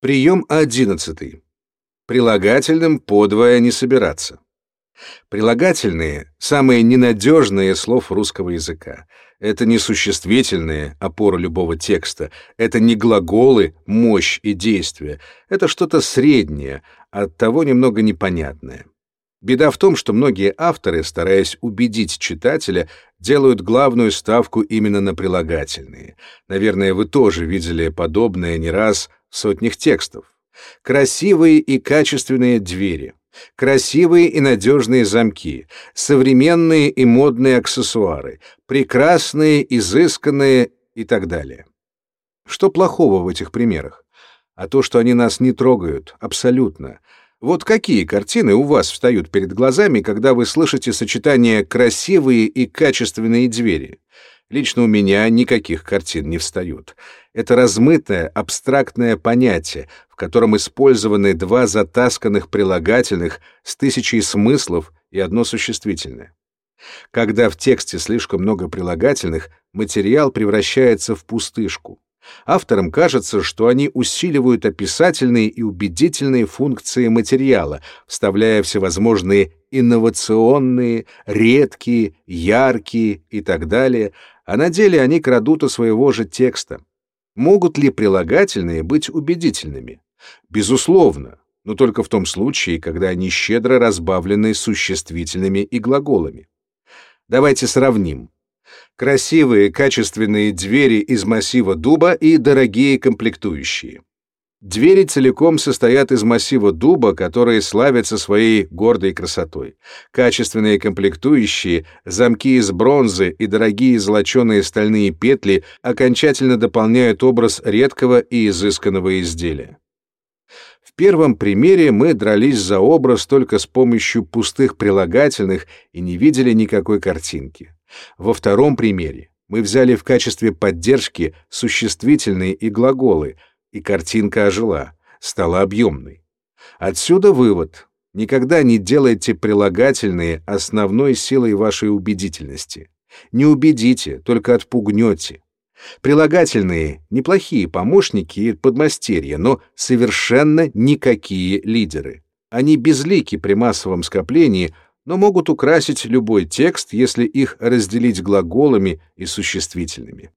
Прием одиннадцатый. Прилагательным подвое не собираться. Прилагательные — самые ненадежные слов русского языка. Это не существительные, опора любого текста. Это не глаголы, мощь и действие. Это что-то среднее, оттого немного непонятное. Беда в том, что многие авторы, стараясь убедить читателя, делают главную ставку именно на прилагательные. Наверное, вы тоже видели подобное не раз сотнях текстов. Красивые и качественные двери, красивые и надежные замки, современные и модные аксессуары, прекрасные, изысканные и так далее. Что плохого в этих примерах? А то, что они нас не трогают, абсолютно — вот какие картины у вас встают перед глазами, когда вы слышите сочетание «красивые» и «качественные двери»? Лично у меня никаких картин не встают. Это размытое, абстрактное понятие, в котором использованы два затасканных прилагательных с тысячей смыслов и одно существительное. Когда в тексте слишком много прилагательных, материал превращается в пустышку. Авторам кажется, что они усиливают описательные и убедительные функции материала, вставляя всевозможные инновационные, редкие, яркие и так далее, а на деле они крадут у своего же текста. Могут ли прилагательные быть убедительными? Безусловно, но только в том случае, когда они щедро разбавлены существительными и глаголами. Давайте сравним красивые качественные двери из массива дуба и дорогие комплектующие. Двери целиком состоят из массива дуба, которые славятся своей гордой красотой. Качественные комплектующие, замки из бронзы и дорогие золоченые стальные петли окончательно дополняют образ редкого и изысканного изделия. В первом примере мы дрались за образ только с помощью пустых прилагательных и не видели никакой картинки. Во втором примере мы взяли в качестве поддержки существительные и глаголы, и картинка ожила, стала объемной. Отсюда вывод. Никогда не делайте прилагательные основной силой вашей убедительности. Не убедите, только отпугнете. Прилагательные — неплохие помощники и подмастерья, но совершенно никакие лидеры. Они безлики при массовом скоплении — но могут украсить любой текст, если их разделить глаголами и существительными.